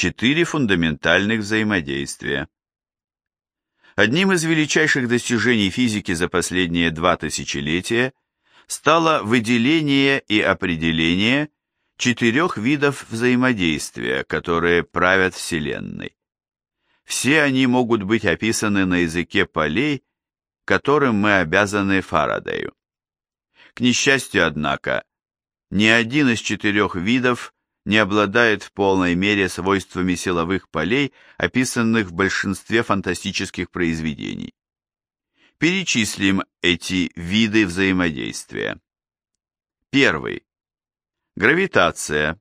четыре фундаментальных взаимодействия. Одним из величайших достижений физики за последние два тысячелетия стало выделение и определение четырех видов взаимодействия, которые правят Вселенной. Все они могут быть описаны на языке полей, которым мы обязаны Фарадею. К несчастью, однако, ни один из четырех видов не обладает в полной мере свойствами силовых полей, описанных в большинстве фантастических произведений. Перечислим эти виды взаимодействия. Первый. Гравитация.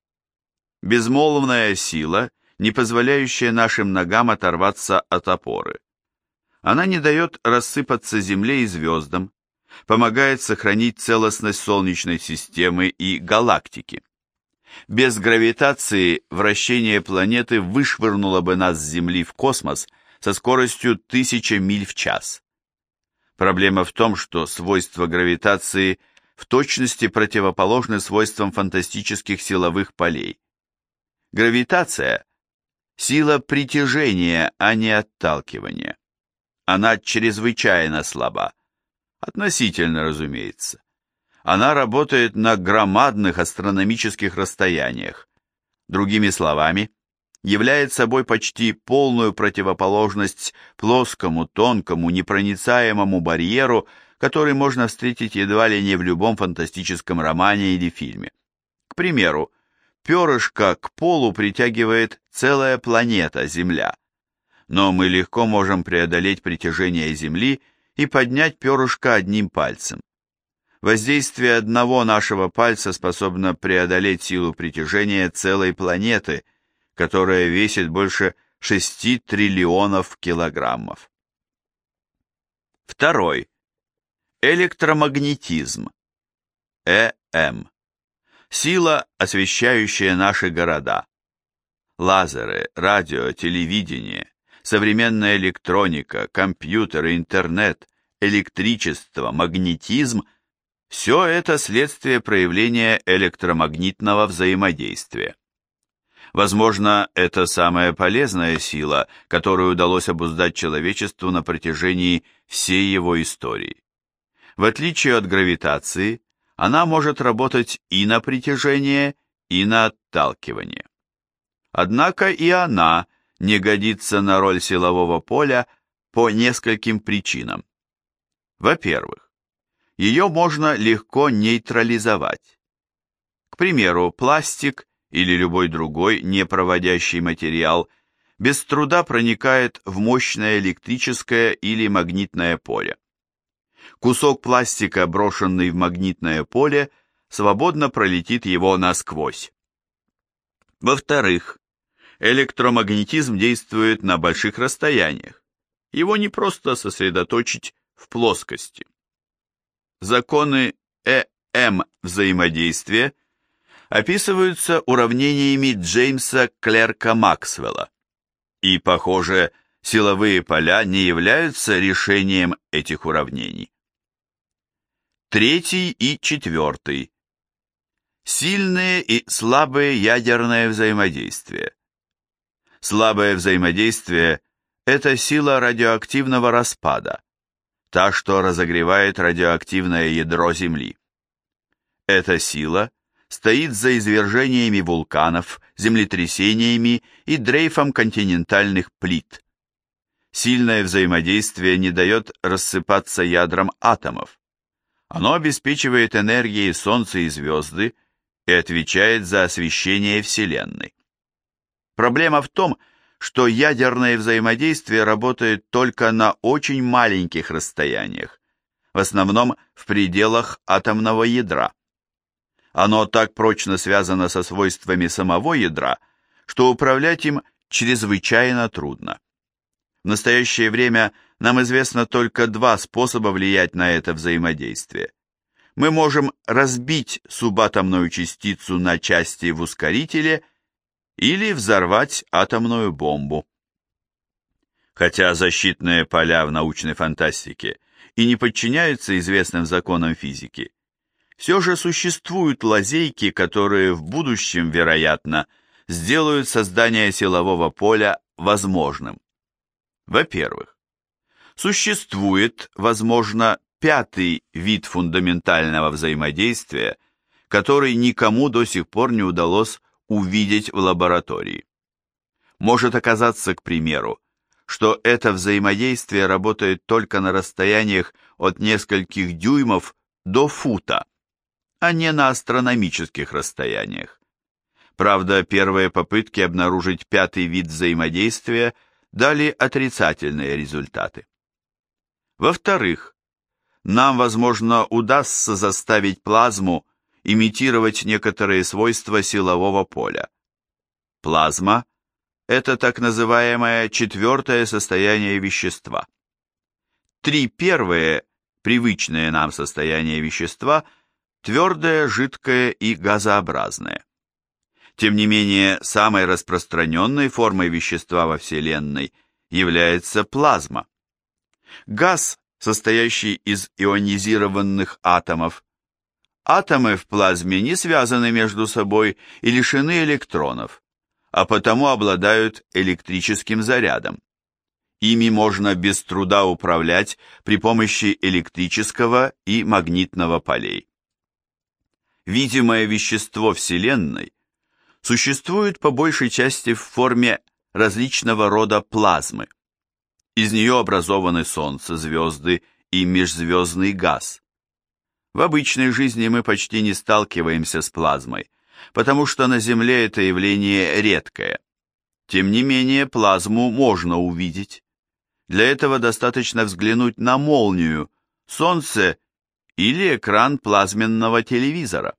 Безмолвная сила, не позволяющая нашим ногам оторваться от опоры. Она не дает рассыпаться Земле и звездам, помогает сохранить целостность Солнечной системы и галактики. Без гравитации вращение планеты вышвырнуло бы нас с Земли в космос со скоростью 1000 миль в час. Проблема в том, что свойства гравитации в точности противоположны свойствам фантастических силовых полей. Гравитация – сила притяжения, а не отталкивания. Она чрезвычайно слаба. Относительно, разумеется. Она работает на громадных астрономических расстояниях. Другими словами, являет собой почти полную противоположность плоскому, тонкому, непроницаемому барьеру, который можно встретить едва ли не в любом фантастическом романе или фильме. К примеру, перышко к полу притягивает целая планета Земля. Но мы легко можем преодолеть притяжение Земли и поднять перышко одним пальцем. Воздействие одного нашего пальца способно преодолеть силу притяжения целой планеты – которая весит больше 6 триллионов килограммов. Второй. Электромагнетизм. ЭМ. Сила, освещающая наши города. Лазеры, радио, телевидение, современная электроника, компьютеры, интернет, электричество, магнетизм – все это следствие проявления электромагнитного взаимодействия. Возможно, это самая полезная сила, которую удалось обуздать человечеству на протяжении всей его истории. В отличие от гравитации, она может работать и на притяжение, и на отталкивание. Однако и она не годится на роль силового поля по нескольким причинам. Во-первых, ее можно легко нейтрализовать. К примеру, пластик или любой другой непроводящий материал без труда проникает в мощное электрическое или магнитное поле. Кусок пластика, брошенный в магнитное поле, свободно пролетит его насквозь. Во-вторых, электромагнетизм действует на больших расстояниях. Его не просто сосредоточить в плоскости. Законы ЭМ взаимодействия – описываются уравнениями Джеймса Клерка Максвелла. И, похоже, силовые поля не являются решением этих уравнений. Третий и четвертый. Сильные и слабые ядерное взаимодействие. Слабое взаимодействие – это сила радиоактивного распада, та, что разогревает радиоактивное ядро Земли. Эта сила стоит за извержениями вулканов, землетрясениями и дрейфом континентальных плит. Сильное взаимодействие не дает рассыпаться ядрам атомов. Оно обеспечивает энергией Солнце и звезды и отвечает за освещение Вселенной. Проблема в том, что ядерное взаимодействие работает только на очень маленьких расстояниях, в основном в пределах атомного ядра. Оно так прочно связано со свойствами самого ядра, что управлять им чрезвычайно трудно. В настоящее время нам известно только два способа влиять на это взаимодействие. Мы можем разбить субатомную частицу на части в ускорителе или взорвать атомную бомбу. Хотя защитные поля в научной фантастике и не подчиняются известным законам физики, все же существуют лазейки, которые в будущем, вероятно, сделают создание силового поля возможным. Во-первых, существует, возможно, пятый вид фундаментального взаимодействия, который никому до сих пор не удалось увидеть в лаборатории. Может оказаться, к примеру, что это взаимодействие работает только на расстояниях от нескольких дюймов до фута, а не на астрономических расстояниях. Правда, первые попытки обнаружить пятый вид взаимодействия дали отрицательные результаты. Во-вторых, нам, возможно, удастся заставить плазму имитировать некоторые свойства силового поля. Плазма – это так называемое четвертое состояние вещества. Три первые, привычные нам состояния вещества – твердое, жидкое и газообразное. Тем не менее, самой распространенной формой вещества во Вселенной является плазма. Газ, состоящий из ионизированных атомов, Атомы в плазме не связаны между собой и лишены электронов, а потому обладают электрическим зарядом. Ими можно без труда управлять при помощи электрического и магнитного полей. Видимое вещество Вселенной существует по большей части в форме различного рода плазмы. Из нее образованы Солнце, звезды и межзвездный газ. В обычной жизни мы почти не сталкиваемся с плазмой, потому что на Земле это явление редкое. Тем не менее, плазму можно увидеть. Для этого достаточно взглянуть на молнию, Солнце или экран плазменного телевизора.